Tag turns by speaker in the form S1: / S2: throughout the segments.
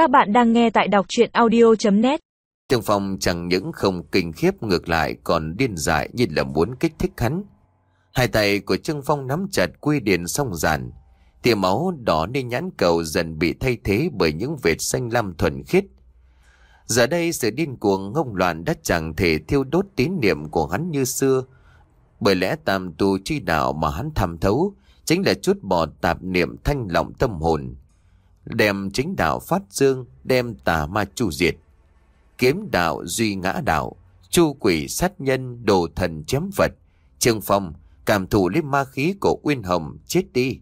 S1: Các bạn đang nghe tại đọc chuyện audio.net
S2: Trương Phong chẳng những không kinh khiếp, ngược lại còn điên dại như là muốn kích thích hắn. Hai tay của Trương Phong nắm chặt quy điện song giản. Tia máu đỏ nên nhãn cầu dần bị thay thế bởi những vệt xanh lam thuần khiết. Giờ đây sự điên cuồng, ngông loạn đã chẳng thể thiêu đốt tín niệm của hắn như xưa. Bởi lẽ tam tu chi đạo mà hắn tham thấu chính là chút bỏ tạp niệm thanh lọng tâm hồn. Đem chính đạo phát dương, đem tà ma chu diệt. Kiếm đạo duy ngã đạo, chu quỷ sát nhân, đồ thần chém vật. Trương Phong cảm thụ lấy ma khí của Uyên Hồng chết đi.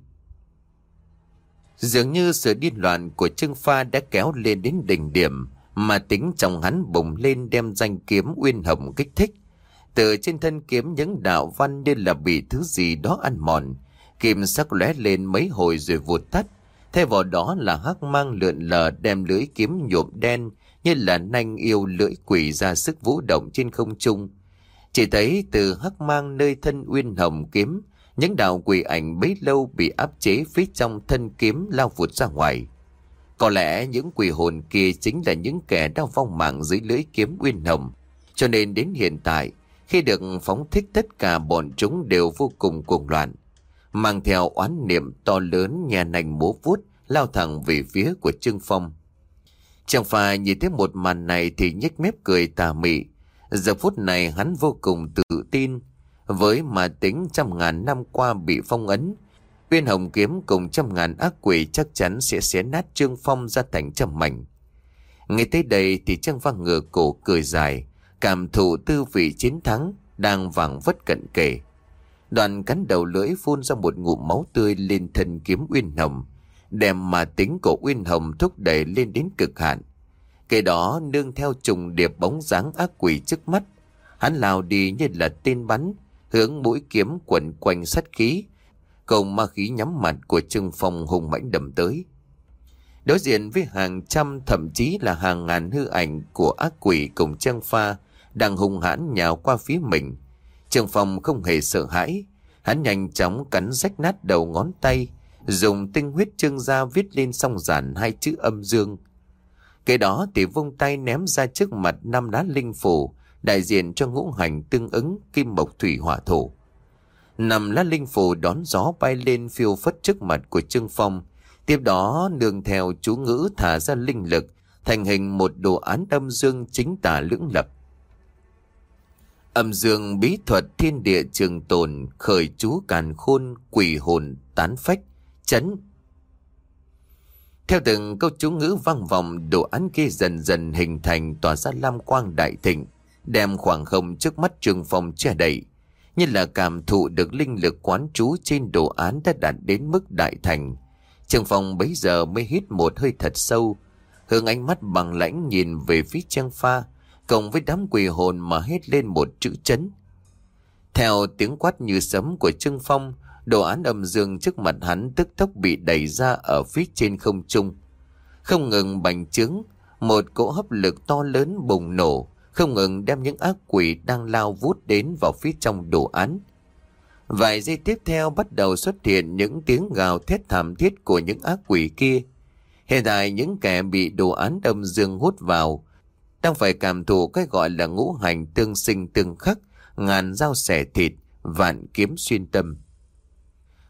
S2: Dường như sự điên loạn của Trương Pha đã kéo lên đến đỉnh điểm, mà tính trong hắn bùng lên đem danh kiếm Uyên Hồng kích thích. Từ trên thân kiếm những đạo văn như là bị thứ gì đó ăn mòn, kim sắc lóe lên mấy hồi rồi vụt tắt. Thay vào đó là hắc mang lượn lờ đem lưỡi kiếm nhuộm đen như là nanh yêu lưỡi quỷ ra sức vũ động trên không trung. Chỉ thấy từ hắc mang nơi thân uyên hồng kiếm, những đạo quỷ ảnh bấy lâu bị áp chế phía trong thân kiếm lao vụt ra ngoài. Có lẽ những quỷ hồn kia chính là những kẻ đang vong mạng dưới lưỡi kiếm uyên hồng. Cho nên đến hiện tại, khi được phóng thích tất cả bọn chúng đều vô cùng cuồng loạn. Mang theo oán niệm to lớn nhà nành múa vuốt lao thẳng về phía của Trương Phong. Chẳng phải nhìn thấy một màn này thì nhếch mép cười tà mị. Giờ phút này hắn vô cùng tự tin. Với mà tính trăm ngàn năm qua bị phong ấn, Uyên Hồng Kiếm cùng trăm ngàn ác quỷ chắc chắn sẽ xé nát Trương Phong ra thành trăm mảnh. Ngay tới đây thì Trương Văn ngửa cổ cười dài, cảm thụ tư vị chiến thắng đang vàng vất cận kề. Đoàn cắn đầu lưỡi phun ra một ngụm máu tươi lên thân kiếm Uyên Hồng, đem mà tính của Uyên Hồng thúc đẩy lên đến cực hạn. Kể đó nương theo trùng điệp bóng dáng ác quỷ trước mắt, hắn lao đi như là tên bắn, hướng mũi kiếm quẩn quanh sát khí, cùng ma khí nhắm mặt của Trương Phong hùng mãnh đầm tới. Đối diện với hàng trăm thậm chí là hàng ngàn hư ảnh của ác quỷ cùng trang pha đang hung hãn nhào qua phía mình. Trương Phong không hề sợ hãi, hắn nhanh chóng cắn rách nát đầu ngón tay, dùng tinh huyết trương ra viết lên song giản hai chữ âm dương. Kế đó thì vung tay ném ra trước mặt năm lá linh phủ, đại diện cho ngũ hành tương ứng kim mộc thủy hỏa thổ. Nằm lá linh phủ đón gió bay lên phiêu phất trước mặt của Trương Phong. Tiếp đó nương theo chú ngữ thả ra linh lực, thành hình một đồ án âm dương chính tả lưỡng lập. Âm dương bí thuật thiên địa trường tồn, khởi chú càn khôn, quỷ hồn, tán phách, chấn. Theo từng câu chú ngữ vang vọng, đồ án kia dần dần hình thành tỏa ra lam quang đại thịnh, đem khoảng không trước mắt trường phòng che đậy như là cảm thụ được linh lực quán trú trên đồ án đã đạt đến mức đại thành. Trường phòng bấy giờ mới hít một hơi thật sâu, hướng ánh mắt bằng lãnh nhìn về phía trang pha, cộng với đám quỷ hồn mà hét lên một chữ chấn. Theo tiếng quát như sấm của Trương Phong, đồ án âm dương trước mặt hắn tức tốc bị đẩy ra ở phía trên không trung. Không ngừng bành trướng, một cỗ hấp lực to lớn bùng nổ, không ngừng đem những ác quỷ đang lao vút đến vào phía trong đồ án. Vài giây tiếp theo bắt đầu xuất hiện những tiếng gào thét thảm thiết của những ác quỷ kia. Hiện tại những kẻ bị đồ án âm dương hút vào đang phải cảm thụ cái gọi là ngũ hành tương sinh tương khắc, ngàn dao xẻ thịt, vạn kiếm xuyên tâm.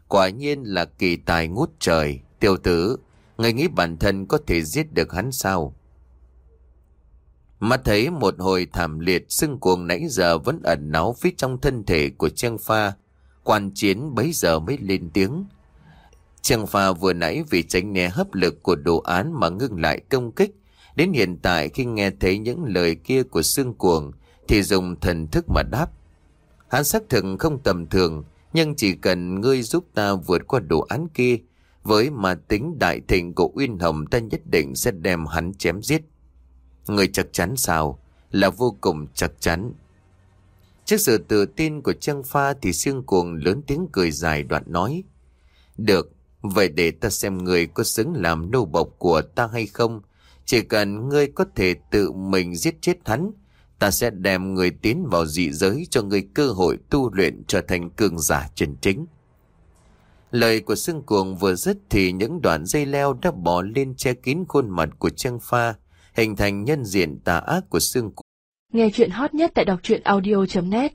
S2: Quả nhiên là kỳ tài ngút trời, tiểu tử, người nghĩ bản thân có thể giết được hắn sao? Mắt thấy một hồi thảm liệt xương cuồng nãy giờ vẫn ẩn náu phía trong thân thể của Trang Pha. Quan chiến bấy giờ mới lên tiếng. Trang Pha vừa nãy vì tránh né hấp lực của đồ án mà ngưng lại công kích. Đến hiện tại khi nghe thấy những lời kia của xương cuồng thì dùng thần thức mà đáp. Hắn xác thực không tầm thường nhưng chỉ cần ngươi giúp ta vượt qua đồ án kia với mà tính đại thịnh của Uyên Hồng ta nhất định sẽ đem hắn chém giết. Người chắc chắn sao? Là vô cùng chắc chắn. Trước sự tự tin của Trang Pha thì Sương cuồng lớn tiếng cười dài đoạn nói. Được, vậy để ta xem người có xứng làm nô bộc của ta hay không. Chỉ cần ngươi có thể tự mình giết chết hắn, ta sẽ đem người tiến vào dị giới cho người cơ hội tu luyện trở thành cường giả chân chính. Lời của xương cuồng vừa dứt thì những đoạn dây leo đã bỏ lên che kín khuôn mặt của Trương Pha, hình thành nhân diện tà ác của xương cuồng.
S1: Nghe chuyện hot nhất tại đọc truyện audio.net